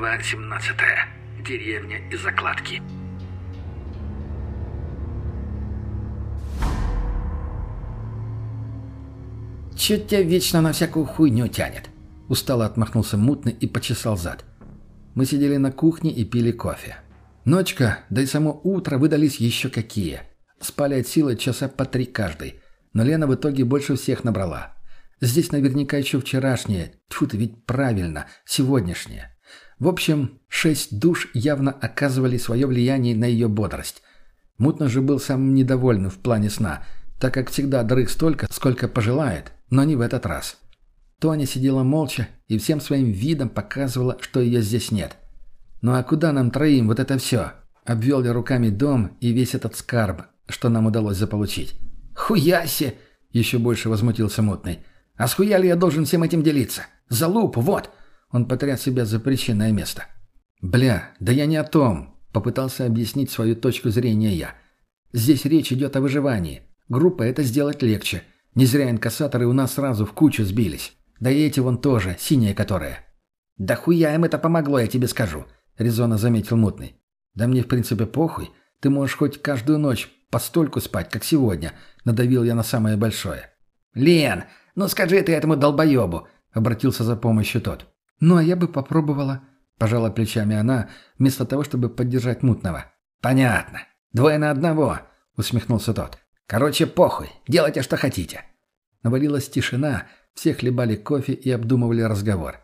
Глава 17. Деревня и закладки. «Чё тебя вечно на всякую хуйню тянет?» Устало отмахнулся мутный и почесал зад. Мы сидели на кухне и пили кофе. Ночка, да и само утро выдались еще какие. Спали от силы часа по три каждый. Но Лена в итоге больше всех набрала. Здесь наверняка еще вчерашнее, тьфу ты, ведь правильно, сегодняшнее. В общем, шесть душ явно оказывали свое влияние на ее бодрость. Мутно же был самым недовольным в плане сна, так как всегда дрых столько, сколько пожелает, но не в этот раз. Тоня сидела молча и всем своим видом показывала, что ее здесь нет. «Ну а куда нам троим вот это все?» Обвел я руками дом и весь этот скарб, что нам удалось заполучить. «Хуяси!» — еще больше возмутился мутный. «А с хуя ли я должен всем этим делиться? За луп, вот!» Он потряс себя за причинное место. «Бля, да я не о том!» — попытался объяснить свою точку зрения я. «Здесь речь идет о выживании. Группа это сделать легче. Не зря инкассаторы у нас сразу в кучу сбились. Да и эти вон тоже, синие которые. «Да хуя им это помогло, я тебе скажу», — резонно заметил Мутный. «Да мне, в принципе, похуй. Ты можешь хоть каждую ночь постольку спать, как сегодня», — надавил я на самое большое. «Лен, ну скажи ты этому долбоебу», — обратился за помощью тот. «Ну, а я бы попробовала», — пожала плечами она, вместо того, чтобы поддержать Мутного. «Понятно. Двое на одного», — усмехнулся тот. Короче, похуй. Делайте, что хотите. Навалилась тишина, все хлебали кофе и обдумывали разговор.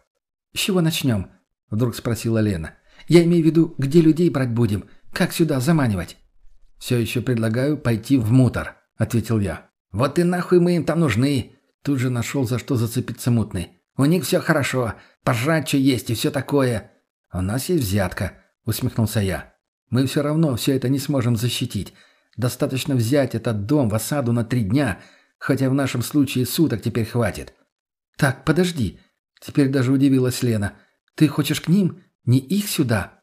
«С чего начнем?» — вдруг спросила Лена. «Я имею в виду, где людей брать будем? Как сюда заманивать?» «Все еще предлагаю пойти в мутор», — ответил я. «Вот и нахуй мы им там нужны!» Тут же нашел, за что зацепиться мутный. «У них все хорошо, пожрать что есть и все такое». «У нас есть взятка», — усмехнулся я. «Мы все равно все это не сможем защитить. Достаточно взять этот дом в осаду на три дня, хотя в нашем случае суток теперь хватит. Так, подожди. Теперь даже удивилась Лена. Ты хочешь к ним? Не их сюда?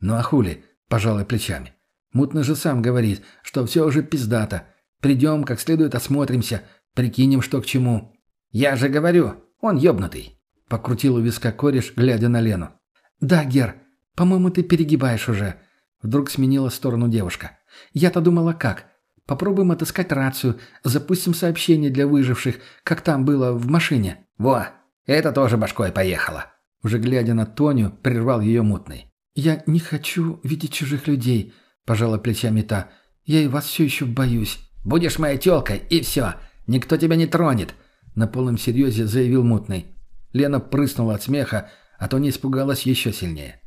Ну а хули? Пожалуй плечами. Мутно же сам говорит, что все уже пиздато. Придем, как следует осмотримся, прикинем, что к чему. Я же говорю, он ёбнутый. Покрутил у виска кореш, глядя на Лену. «Да, Гер, по-моему, ты перегибаешь уже», — вдруг сменила сторону девушка. Я-то думала как? Попробуем отыскать рацию, запустим сообщение для выживших, как там было в машине. Во, это тоже башкой поехала. Уже глядя на Тоню, прервал ее мутный. «Я не хочу видеть чужих людей», – пожала плечами та. «Я и вас все еще боюсь». «Будешь моей телкой, и все. Никто тебя не тронет», – на полном серьезе заявил мутный. Лена прыснула от смеха, а Тоня испугалась еще сильнее.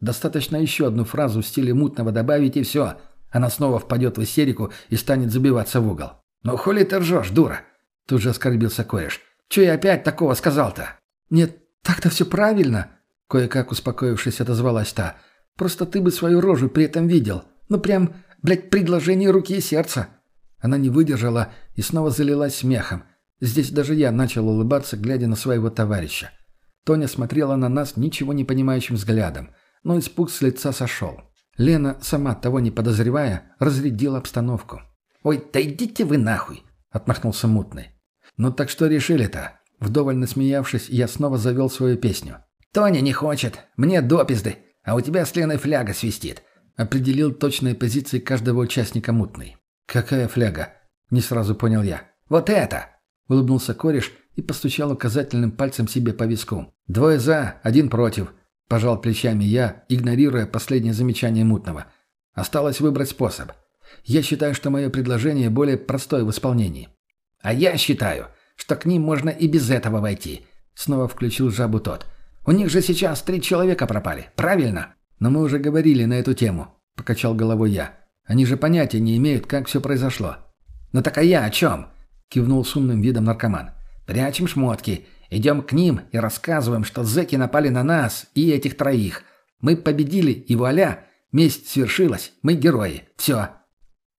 Достаточно еще одну фразу в стиле мутного добавить, и все – она снова впадет в истерику и станет забиваться в угол. «Ну хули ты ржешь, дура?» Тут же оскорбился Коэш. «Че я опять такого сказал-то?» «Нет, так-то все правильно», — кое-как успокоившись отозвалась та. «Просто ты бы свою рожу при этом видел. Ну прям, блядь, предложение руки и сердца». Она не выдержала и снова залилась смехом. Здесь даже я начал улыбаться, глядя на своего товарища. Тоня смотрела на нас ничего не понимающим взглядом, но испуг с лица сошел. Лена, сама того не подозревая, разрядила обстановку. «Ой, да идите вы нахуй!» — отмахнулся мутный. «Ну так что решили-то?» Вдоволь насмеявшись, я снова завел свою песню. «Тоня не хочет. Мне допизды. А у тебя с Леной фляга свистит». Определил точные позиции каждого участника мутный. «Какая фляга?» — не сразу понял я. «Вот это!» — улыбнулся кореш и постучал указательным пальцем себе по виску. «Двое за, один против. Пожал плечами я, игнорируя последнее замечание мутного. Осталось выбрать способ. Я считаю, что мое предложение более простое в исполнении. А я считаю, что к ним можно и без этого войти. Снова включил жабу тот. У них же сейчас три человека пропали, правильно? Но мы уже говорили на эту тему, покачал головой я. Они же понятия не имеют, как все произошло. Ну так а я о чем? Кивнул с умным видом наркоман. Прячем шмотки Идем к ним и рассказываем, что зэки напали на нас и этих троих. Мы победили, и вуаля, месть свершилась, мы герои. Все».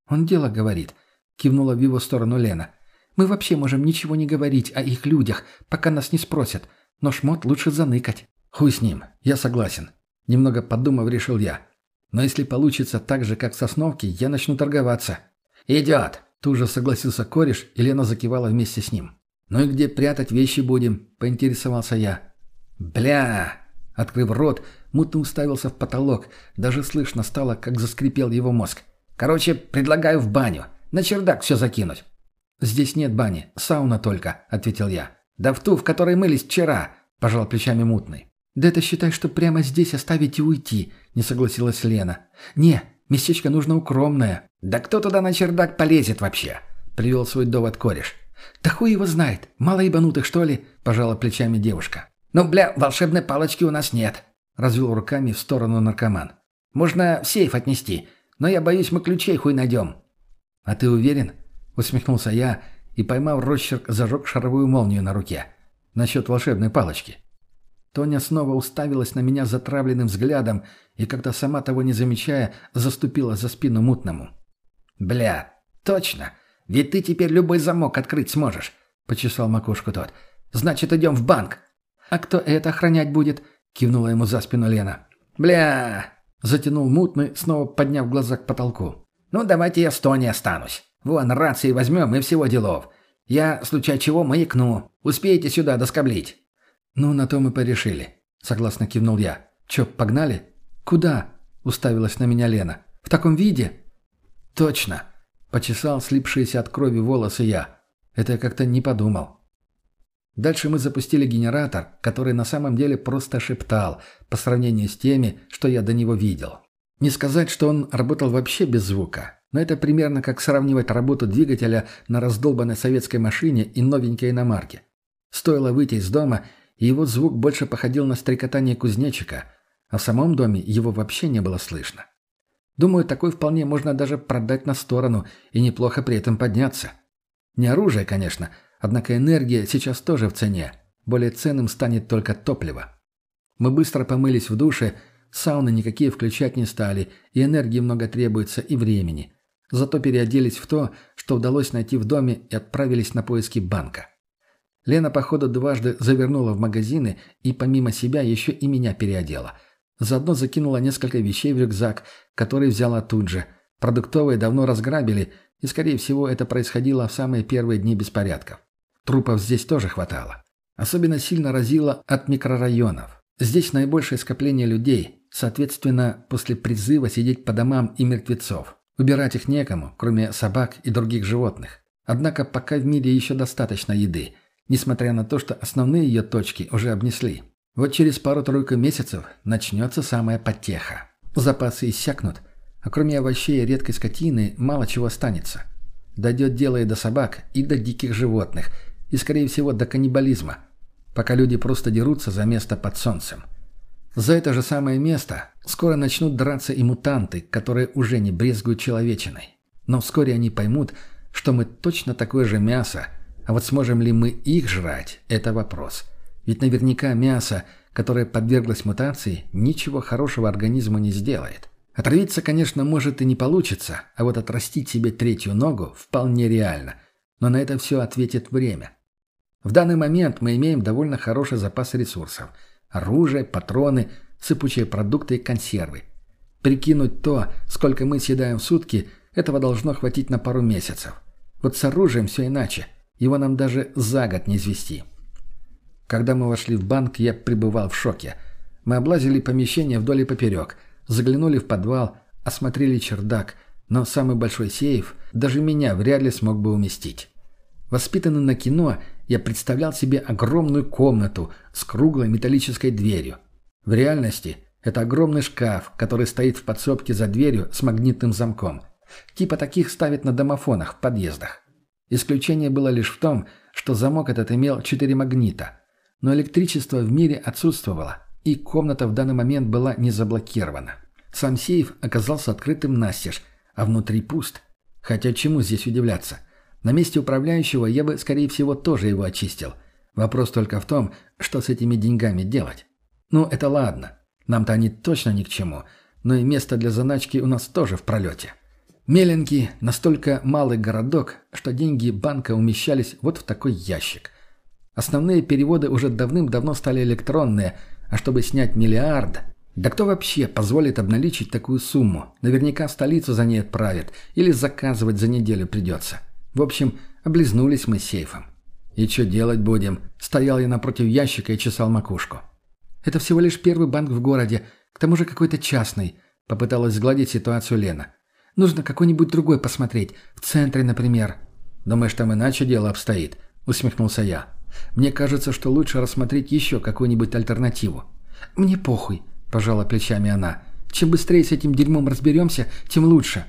«Он дело говорит», — кивнула в его сторону Лена. «Мы вообще можем ничего не говорить о их людях, пока нас не спросят. Но шмот лучше заныкать». «Хуй с ним, я согласен». Немного подумав, решил я. «Но если получится так же, как в Сосновке, я начну торговаться». «Идет!» Тут же согласился кореш, и Лена закивала вместе с ним. «Ну и где прятать вещи будем?» – поинтересовался я. «Бля!» – открыв рот, Мутно уставился в потолок. Даже слышно стало, как заскрипел его мозг. «Короче, предлагаю в баню. На чердак все закинуть». «Здесь нет бани. Сауна только», — ответил я. «Да в ту, в которой мылись вчера», — пожал плечами мутный. «Да это считай, что прямо здесь оставить и уйти», — не согласилась Лена. «Не, местечко нужно укромное». «Да кто туда на чердак полезет вообще?» — привел свой довод кореш. «Да хуй его знает. Мало ебанутых, что ли?» — пожала плечами девушка. «Ну, бля, волшебной палочки у нас нет», — развел руками в сторону наркоман. «Можно в сейф отнести, но я боюсь, мы ключей хуй найдем». «А ты уверен?» — усмехнулся я и, поймав росчерк, зажег шаровую молнию на руке. «Насчет волшебной палочки». Тоня снова уставилась на меня затравленным взглядом и, как-то сама того не замечая, заступила за спину мутному. «Бля, точно! Ведь ты теперь любой замок открыть сможешь!» — почесал макушку тот. «Значит, идем в банк!» «А кто это охранять будет?» — кивнула ему за спину Лена. «Бля!» — затянул мутный, снова подняв глаза к потолку. «Ну, давайте я с Тони останусь. Вон, рации возьмем и всего делов. Я, случай чего, маякну. Успеете сюда доскоблить?» «Ну, на то мы порешили», — согласно кивнул я. «Чё, погнали?» «Куда?» — уставилась на меня Лена. «В таком виде?» «Точно!» — почесал слипшиеся от крови волосы я. Это я как-то не подумал. Дальше мы запустили генератор, который на самом деле просто шептал, по сравнению с теми, что я до него видел. Не сказать, что он работал вообще без звука, но это примерно как сравнивать работу двигателя на раздолбанной советской машине и новенькой иномарке. Стоило выйти из дома, и его звук больше походил на стрекотание кузнечика, а в самом доме его вообще не было слышно. Думаю, такой вполне можно даже продать на сторону и неплохо при этом подняться. Не оружие, конечно, однако энергия сейчас тоже в цене. Более ценным станет только топливо. Мы быстро помылись в душе, сауны никакие включать не стали, и энергии много требуется, и времени. Зато переоделись в то, что удалось найти в доме, и отправились на поиски банка. Лена, походу, дважды завернула в магазины и помимо себя еще и меня переодела. Заодно закинула несколько вещей в рюкзак, который взяла тут же. Продуктовые давно разграбили, и, скорее всего, это происходило в самые первые дни беспорядков. Трупов здесь тоже хватало. Особенно сильно разило от микрорайонов. Здесь наибольшее скопление людей, соответственно, после призыва сидеть по домам и мертвецов. Убирать их некому, кроме собак и других животных. Однако пока в мире еще достаточно еды – несмотря на то, что основные ее точки уже обнесли. Вот через пару-тройку месяцев начнется самая потеха. Запасы иссякнут, а кроме овощей и редкой скотины мало чего останется. Дойдет дело и до собак, и до диких животных, и, скорее всего, до каннибализма, пока люди просто дерутся за место под солнцем. За это же самое место скоро начнут драться и мутанты, которые уже не брезгуют человечиной. Но вскоре они поймут, что мы точно такое же мясо – а вот сможем ли мы их жрать – это вопрос. Ведь наверняка мясо, которое подверглось мутации, ничего хорошего организму не сделает. Отравиться, конечно, может и не получится, а вот отрастить себе третью ногу вполне реально. Но на это все ответит время. В данный момент мы имеем довольно хороший запас ресурсов. Оружие, патроны, сыпучие продукты и консервы. Прикинуть то, сколько мы съедаем в сутки, этого должно хватить на пару месяцев. Вот с оружием все иначе. Его нам даже за год не извести. Когда мы вошли в банк, я пребывал в шоке. Мы облазили помещение вдоль и поперек, заглянули в подвал, осмотрели чердак, но самый большой сейф даже меня вряд ли смог бы уместить. Воспитанный на кино, я представлял себе огромную комнату с круглой металлической дверью. В реальности это огромный шкаф, который стоит в подсобке за дверью с магнитным замком. Типа таких ставят на домофонах в подъездах. Исключение было лишь в том, что замок этот имел четыре магнита. Но электричество в мире отсутствовало, и комната в данный момент была не заблокирована. Сам сейф оказался открытым настежь, а внутри пуст. Хотя чему здесь удивляться? На месте управляющего я бы, скорее всего, тоже его очистил. Вопрос только в том, что с этими деньгами делать. Ну, это ладно. Нам-то они точно ни к чему. Но и место для заначки у нас тоже в пролете. Меленький, настолько малый городок, что деньги банка умещались вот в такой ящик. Основные переводы уже давным-давно стали электронные, а чтобы снять миллиард... Да кто вообще позволит обналичить такую сумму? Наверняка в столицу за ней отправят, или заказывать за неделю придется. В общем, облизнулись мы сейфом. «И что делать будем?» Стоял я напротив ящика и чесал макушку. «Это всего лишь первый банк в городе. К тому же какой-то частный», — попыталась сгладить ситуацию Лена. «Нужно какой-нибудь другой посмотреть. В центре, например». «Думаешь, там иначе дело обстоит?» — усмехнулся я. «Мне кажется, что лучше рассмотреть еще какую-нибудь альтернативу». «Мне похуй», — пожала плечами она. «Чем быстрее с этим дерьмом разберемся, тем лучше».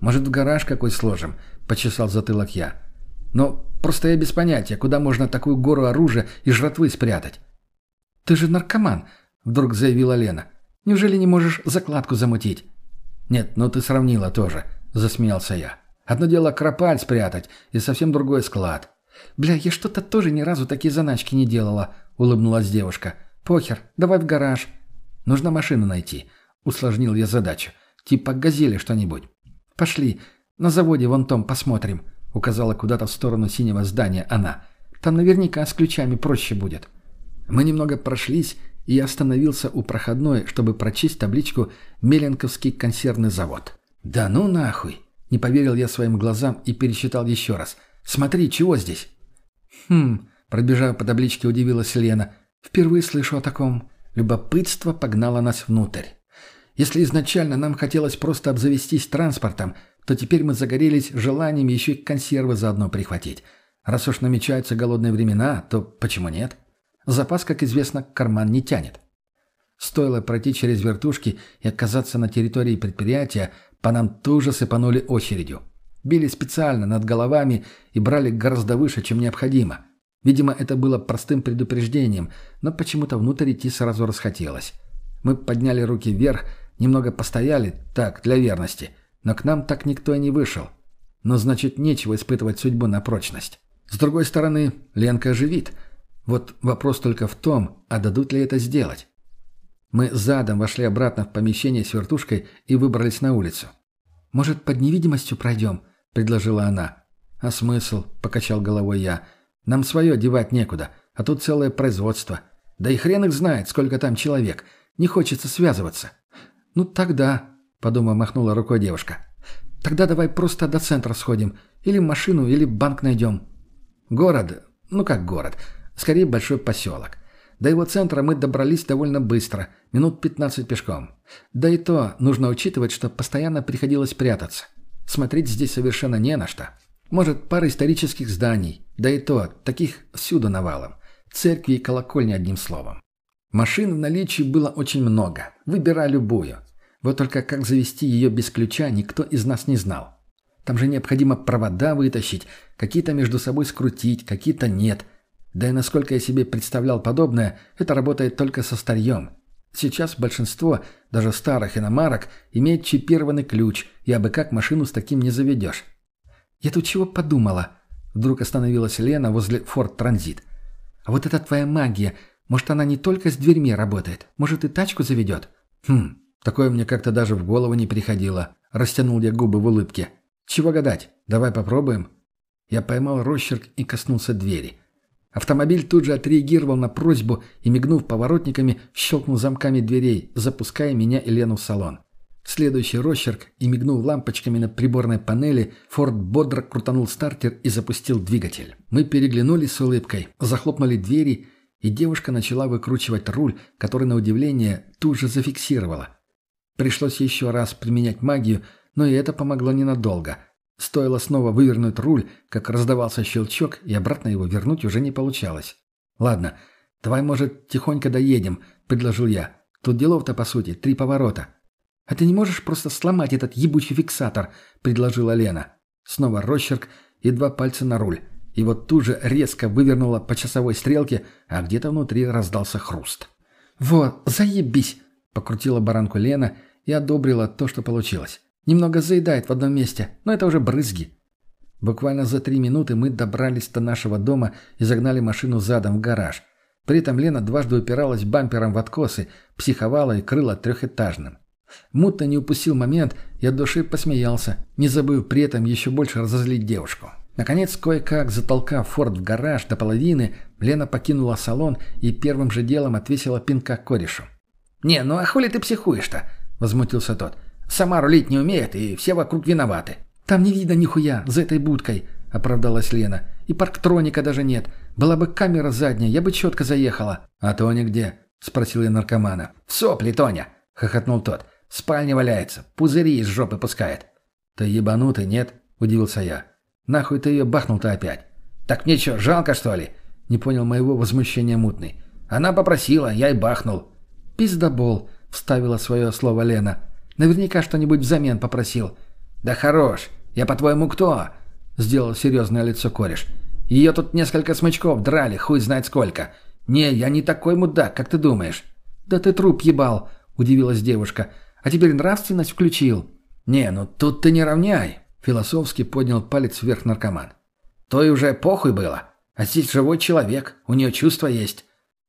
«Может, в гараж какой сложим?» — почесал затылок я. «Но просто я без понятия, куда можно такую гору оружия и жратвы спрятать». «Ты же наркоман», — вдруг заявила Лена. «Неужели не можешь закладку замутить?» «Нет, ну ты сравнила тоже», — засмеялся я. «Одно дело кропаль спрятать, и совсем другой склад». «Бля, я что-то тоже ни разу такие заначки не делала», — улыбнулась девушка. «Похер, давай в гараж». «Нужно машину найти», — усложнил я задачу. «Типа газели что-нибудь». «Пошли, на заводе вон том посмотрим», — указала куда-то в сторону синего здания она. «Там наверняка с ключами проще будет». Мы немного прошлись, и остановился у проходной, чтобы прочесть табличку «Меленковский консервный завод». «Да ну нахуй!» — не поверил я своим глазам и пересчитал еще раз. «Смотри, чего здесь?» «Хм...» — пробежав по табличке, удивилась Лена. «Впервые слышу о таком». Любопытство погнало нас внутрь. Если изначально нам хотелось просто обзавестись транспортом, то теперь мы загорелись желанием еще и консервы заодно прихватить. Раз уж намечаются голодные времена, то почему нет? Запас, как известно, карман не тянет. Стоило пройти через вертушки и оказаться на территории предприятия, по нам тоже сыпанули очередью. Били специально над головами и брали гораздо выше, чем необходимо. Видимо, это было простым предупреждением, но почему-то внутрь идти сразу расхотелось. Мы подняли руки вверх, Немного постояли, так, для верности, но к нам так никто и не вышел. Но значит, нечего испытывать судьбу на прочность. С другой стороны, Ленка оживит. Вот вопрос только в том, а дадут ли это сделать. Мы задом вошли обратно в помещение с вертушкой и выбрались на улицу. «Может, под невидимостью пройдем?» – предложила она. «А смысл?» – покачал головой я. «Нам свое девать некуда, а тут целое производство. Да и хрен их знает, сколько там человек. Не хочется связываться». «Ну тогда», — подумав, махнула рукой девушка. «Тогда давай просто до центра сходим. Или машину, или банк найдем». Город, ну как город, скорее большой поселок. До его центра мы добрались довольно быстро, минут 15 пешком. Да и то нужно учитывать, что постоянно приходилось прятаться. Смотреть здесь совершенно не на что. Может, пара исторических зданий, да и то, таких всюду навалом. Церкви и колокольни одним словом. Машин в наличии было очень много. Выбирай любую. Вот только как завести ее без ключа, никто из нас не знал. Там же необходимо провода вытащить, какие-то между собой скрутить, какие-то нет. Да и насколько я себе представлял подобное, это работает только со старьем. Сейчас большинство, даже старых иномарок, имеет чипированный ключ, и абы как машину с таким не заведешь. «Я тут чего подумала?» Вдруг остановилась Лена возле Форд Транзит. «А вот эта твоя магия, может, она не только с дверьми работает, может, и тачку заведет?» «Хм, Такое мне как-то даже в голову не приходило. Растянул я губы в улыбке. Чего гадать? Давай попробуем. Я поймал росчерк и коснулся двери. Автомобиль тут же отреагировал на просьбу и, мигнув поворотниками, щелкнул замками дверей, запуская меня и Лену в салон. Следующий росчерк и, мигнув лампочками на приборной панели, Форд бодро крутанул стартер и запустил двигатель. Мы переглянулись с улыбкой, захлопнули двери, и девушка начала выкручивать руль, который, на удивление, тут же зафиксировала. Пришлось еще раз применять магию, но и это помогло ненадолго. Стоило снова вывернуть руль, как раздавался щелчок, и обратно его вернуть уже не получалось. «Ладно, давай, может, тихонько доедем», — предложил я. «Тут делов-то, по сути, три поворота». «А ты не можешь просто сломать этот ебучий фиксатор?» — предложила Лена. Снова росчерк и два пальца на руль. И вот тут же резко вывернула по часовой стрелке, а где-то внутри раздался хруст. «Вот, заебись!» — покрутила баранку Лена и одобрила то, что получилось. Немного заедает в одном месте, но это уже брызги. Буквально за три минуты мы добрались до нашего дома и загнали машину задом в гараж. При этом Лена дважды упиралась бампером в откосы, психовала и крыла трехэтажным. Мутно не упустил момент и от души посмеялся, не забыв при этом еще больше разозлить девушку. Наконец, кое-как затолкав Форд в гараж до половины, Лена покинула салон и первым же делом отвесила пинка корешу. «Не, ну а хули ты психуешь-то? — возмутился тот. «Сама рулить не умеет, и все вокруг виноваты». «Там не видно нихуя, за этой будкой», — оправдалась Лена. «И парктроника даже нет. Была бы камера задняя, я бы четко заехала». «А Тоня где?» — спросил я наркомана. «В сопли, Тоня!» — хохотнул тот. «В спальне валяется, пузыри из жопы пускает». «Ты ебанутый, нет?» – удивился я. «Нахуй ты ее бахнул-то опять?» «Так мне что, жалко, что ли?» – не понял моего возмущения мутный. «Она попросила, я и бахнул». «Пиздобол», – вставила свое слово Лена. «Наверняка что-нибудь взамен попросил». «Да хорош! Я, по-твоему, кто?» – сделал серьезное лицо кореш. «Ее тут несколько смычков драли, хуй знает сколько. Не, я не такой мудак, как ты думаешь». «Да ты труп ебал», – удивилась девушка. «А теперь нравственность включил». «Не, ну тут ты не равняй», – философски поднял палец вверх наркоман. «То и уже похуй было. А здесь живой человек, у нее чувства есть».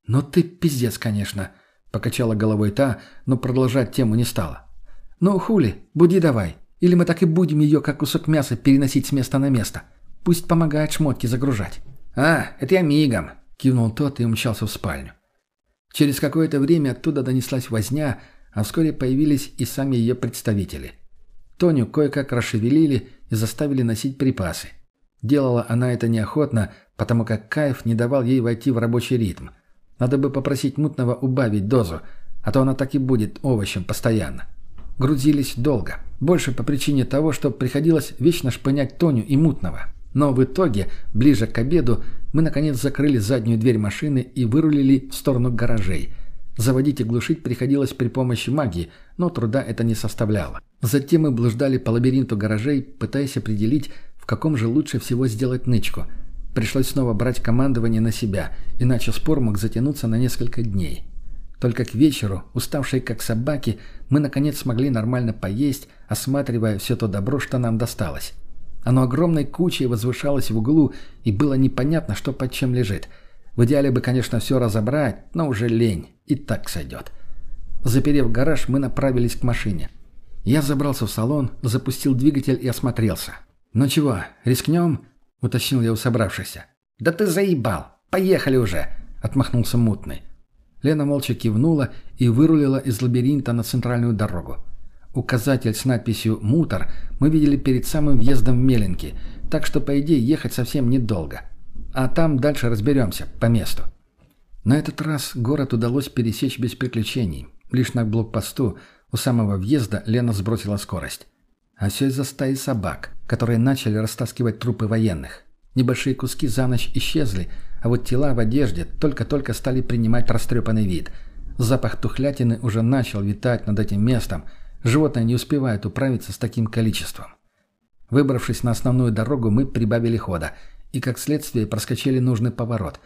«Ну ты пиздец, конечно», – покачала головой та, но продолжать тему не стала. «Ну, хули, буди давай. Или мы так и будем ее, как кусок мяса, переносить с места на место. Пусть помогает шмотки загружать». «А, это я мигом», – кивнул тот и умчался в спальню. Через какое-то время оттуда донеслась возня, а вскоре появились и сами ее представители. Тоню кое-как расшевелили и заставили носить припасы. Делала она это неохотно, потому как кайф не давал ей войти в рабочий ритм. Надо бы попросить мутного убавить дозу, а то она так и будет овощем постоянно. Грузились долго. Больше по причине того, что приходилось вечно шпынять Тоню и мутного. Но в итоге, ближе к обеду, мы наконец закрыли заднюю дверь машины и вырулили в сторону гаражей. Заводить и глушить приходилось при помощи магии, но труда это не составляло. Затем мы блуждали по лабиринту гаражей, пытаясь определить, в каком же лучше всего сделать нычку. Пришлось снова брать командование на себя, иначе спор мог затянуться на несколько дней. Только к вечеру, уставшие как собаки, мы наконец смогли нормально поесть, осматривая все то добро, что нам досталось. Оно огромной кучей возвышалось в углу, и было непонятно, что под чем лежит. В идеале бы, конечно, все разобрать, но уже лень, и так сойдет. Заперев гараж, мы направились к машине. Я забрался в салон, запустил двигатель и осмотрелся. «Ну чего, рискнем?» — уточнил я у собравшихся. «Да ты заебал! Поехали уже!» — отмахнулся мутный. Лена молча кивнула и вырулила из лабиринта на центральную дорогу. Указатель с надписью «Мутор» мы видели перед самым въездом в Меленки, так что, по идее, ехать совсем недолго. А там дальше разберемся, по месту. На этот раз город удалось пересечь без приключений. Лишь на блокпосту у самого въезда Лена сбросила скорость. А все из-за стаи собак, которые начали растаскивать трупы военных. Небольшие куски за ночь исчезли, а вот тела в одежде только-только стали принимать растрепанный вид. Запах тухлятины уже начал витать над этим местом. Животное не успевает управиться с таким количеством. Выбравшись на основную дорогу, мы прибавили хода и, как следствие, проскочили нужный поворот.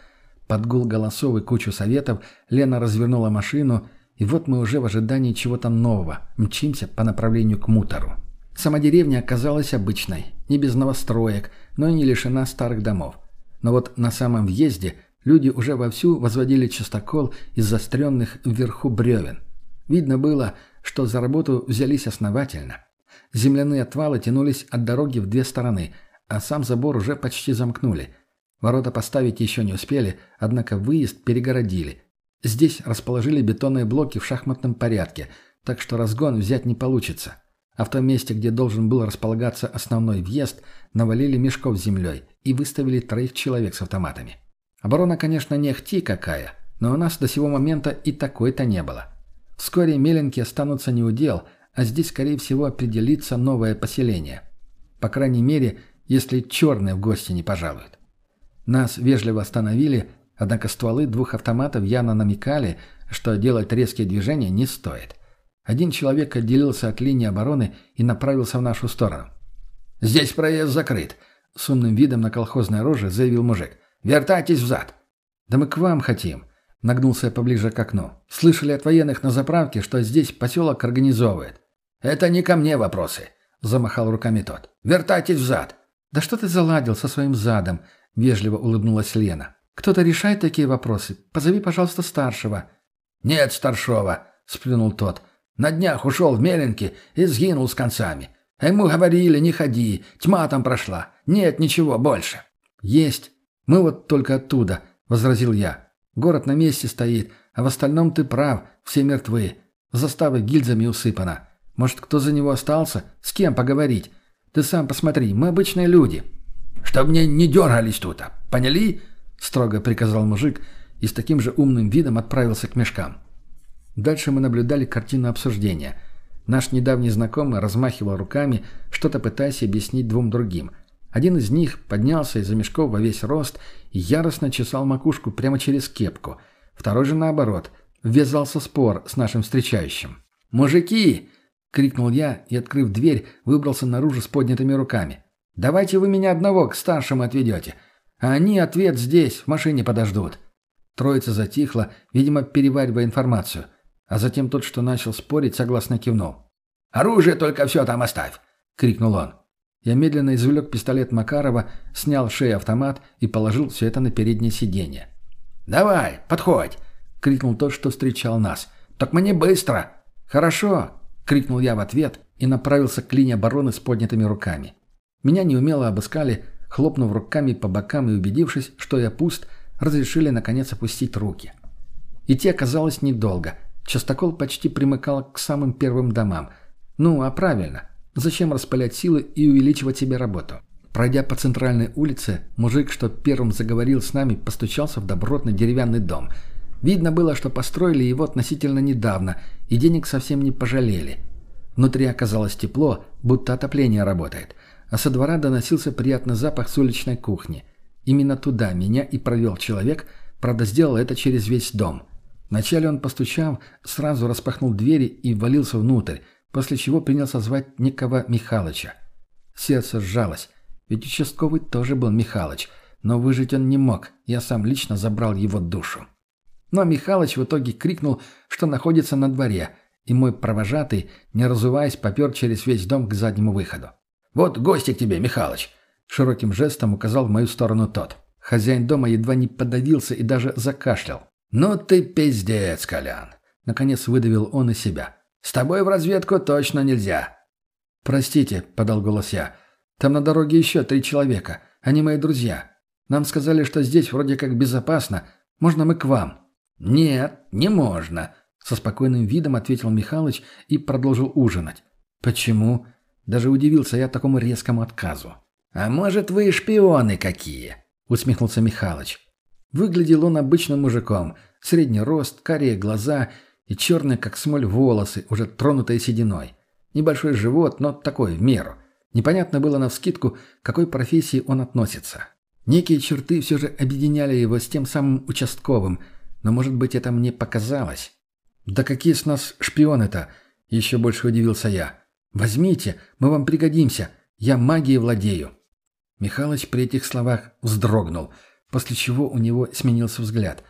Под гул голосов и кучу советов Лена развернула машину, и вот мы уже в ожидании чего-то нового, мчимся по направлению к мутору. Сама деревня оказалась обычной, не без новостроек, но и не лишена старых домов. Но вот на самом въезде люди уже вовсю возводили частокол из застренных вверху бревен. Видно было, что за работу взялись основательно. Земляные отвалы тянулись от дороги в две стороны, а сам забор уже почти замкнули. Ворота поставить еще не успели, однако выезд перегородили. Здесь расположили бетонные блоки в шахматном порядке, так что разгон взять не получится. А в том месте, где должен был располагаться основной въезд, навалили мешков с землей и выставили троих человек с автоматами. Оборона, конечно, не ахти какая, но у нас до сего момента и такой-то не было. Вскоре меленки останутся не у дел, а здесь, скорее всего, определится новое поселение. По крайней мере, если черные в гости не пожалуют. Нас вежливо остановили, однако стволы двух автоматов явно намекали, что делать резкие движения не стоит. Один человек отделился от линии обороны и направился в нашу сторону. «Здесь проезд закрыт», — с умным видом на колхозной роже заявил мужик. «Вертайтесь взад». «Да мы к вам хотим», — нагнулся я поближе к окну. «Слышали от военных на заправке, что здесь поселок организовывает». «Это не ко мне вопросы», — замахал руками тот. «Вертайтесь взад». «Да что ты заладил со своим задом?» — вежливо улыбнулась Лена. «Кто-то решает такие вопросы. Позови, пожалуйста, старшего». «Нет старшего», — сплюнул тот. На днях ушел в Меленки и сгинул с концами. Ему говорили, не ходи, тьма там прошла. Нет ничего больше. Есть. Мы вот только оттуда, — возразил я. Город на месте стоит, а в остальном ты прав, все мертвы. Застава гильзами усыпана. Может, кто за него остался? С кем поговорить? Ты сам посмотри, мы обычные люди. Чтоб мне не дергались тут, а? поняли? Строго приказал мужик и с таким же умным видом отправился к мешкам. Дальше мы наблюдали картину обсуждения. Наш недавний знакомый размахивал руками, что-то пытаясь объяснить двум другим. Один из них поднялся из-за мешков во весь рост и яростно чесал макушку прямо через кепку. Второй же, наоборот, ввязался в спор с нашим встречающим. «Мужики!» — крикнул я и, открыв дверь, выбрался наружу с поднятыми руками. «Давайте вы меня одного к старшему отведете, а они ответ здесь, в машине подождут». Троица затихла, видимо, переваривая информацию. А затем тот, что начал спорить, согласно кивнул. «Оружие только все там оставь!» — крикнул он. Я медленно извлек пистолет Макарова, снял шеи автомат и положил все это на переднее сиденье. «Давай, подходь!» — крикнул тот, что встречал нас. «Так мне быстро!» «Хорошо!» — крикнул я в ответ и направился к линии обороны с поднятыми руками. Меня неумело обыскали, хлопнув руками по бокам и убедившись, что я пуст, разрешили наконец опустить руки. Идти оказалось недолго. Частокол почти примыкал к самым первым домам. Ну, а правильно. Зачем распылять силы и увеличивать себе работу? Пройдя по центральной улице, мужик, что первым заговорил с нами, постучался в добротный деревянный дом. Видно было, что построили его относительно недавно, и денег совсем не пожалели. Внутри оказалось тепло, будто отопление работает, а со двора доносился приятный запах с уличной кухни – Именно туда меня и провел человек, правда, сделал это через весь дом. Вначале он, постучав, сразу распахнул двери и ввалился внутрь, после чего принялся звать некого Михалыча. Сердце сжалось, ведь участковый тоже был Михалыч, но выжить он не мог, я сам лично забрал его душу. Но Михалыч в итоге крикнул, что находится на дворе, и мой провожатый, не разуваясь, попер через весь дом к заднему выходу. «Вот гости к тебе, Михалыч!» Широким жестом указал в мою сторону тот. Хозяин дома едва не подавился и даже закашлял. «Ну ты пиздец, Колян!» Наконец выдавил он из себя. «С тобой в разведку точно нельзя!» «Простите», — подал голос я. «Там на дороге еще три человека. Они мои друзья. Нам сказали, что здесь вроде как безопасно. Можно мы к вам?» «Нет, не можно», — со спокойным видом ответил Михалыч и продолжил ужинать. «Почему?» Даже удивился я такому резкому отказу. «А может, вы шпионы какие?» — усмехнулся Михалыч. Выглядел он обычным мужиком. Средний рост, карие глаза и черные, как смоль, волосы, уже тронутые сединой. Небольшой живот, но такой, в меру. Непонятно было навскидку, к какой профессии он относится. Некие черты все же объединяли его с тем самым участковым, но, может быть, это мне показалось. «Да какие с нас шпионы-то?» — еще больше удивился я. «Возьмите, мы вам пригодимся. Я магией владею». Михалыч при этих словах вздрогнул, после чего у него сменился взгляд.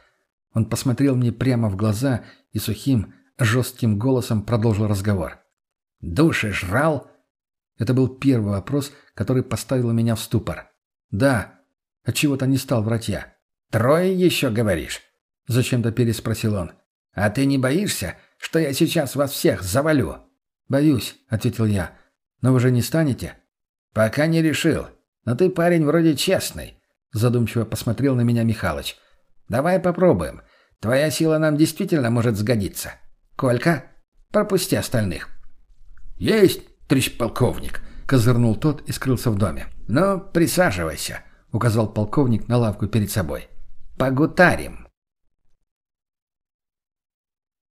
Он посмотрел мне прямо в глаза и сухим, жестким голосом продолжил разговор. «Души жрал?» Это был первый вопрос, который поставил меня в ступор. «Да». Отчего-то не стал врать я. «Трое еще говоришь?» Зачем-то переспросил он. «А ты не боишься, что я сейчас вас всех завалю?» «Боюсь», — ответил я. «Но вы же не станете?» «Пока не решил. Но ты парень вроде честный», — задумчиво посмотрел на меня Михалыч. «Давай попробуем. Твоя сила нам действительно может сгодиться. Колька, пропусти остальных». «Есть, товарищ полковник», — козырнул тот и скрылся в доме. «Ну, присаживайся», — указал полковник на лавку перед собой. «Погутарим».